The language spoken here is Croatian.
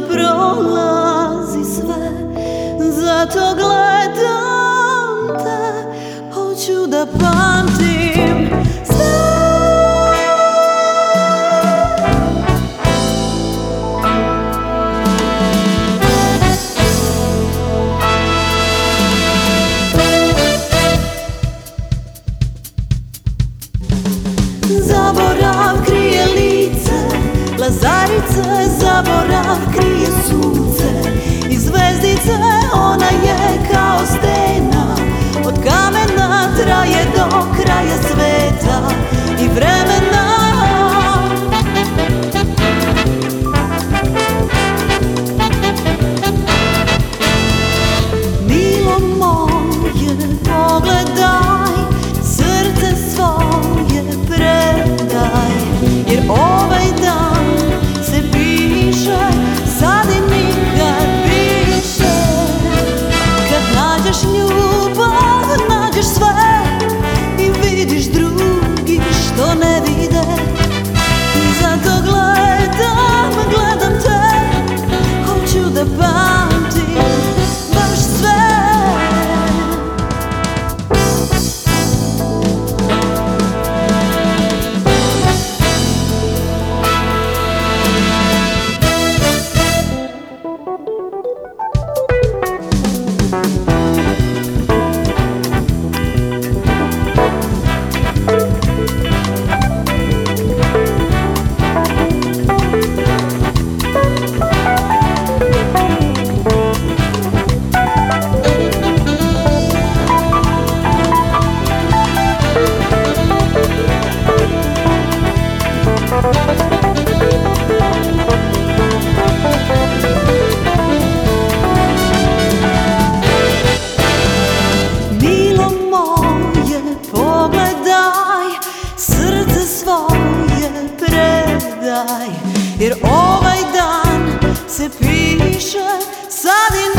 prolazi sve. Zato gledam te, hoću da pamtim. Lazarice zaborav krije sunce. I zvezdice ona je kao ste kraj Jer ovaj dan se piše sad i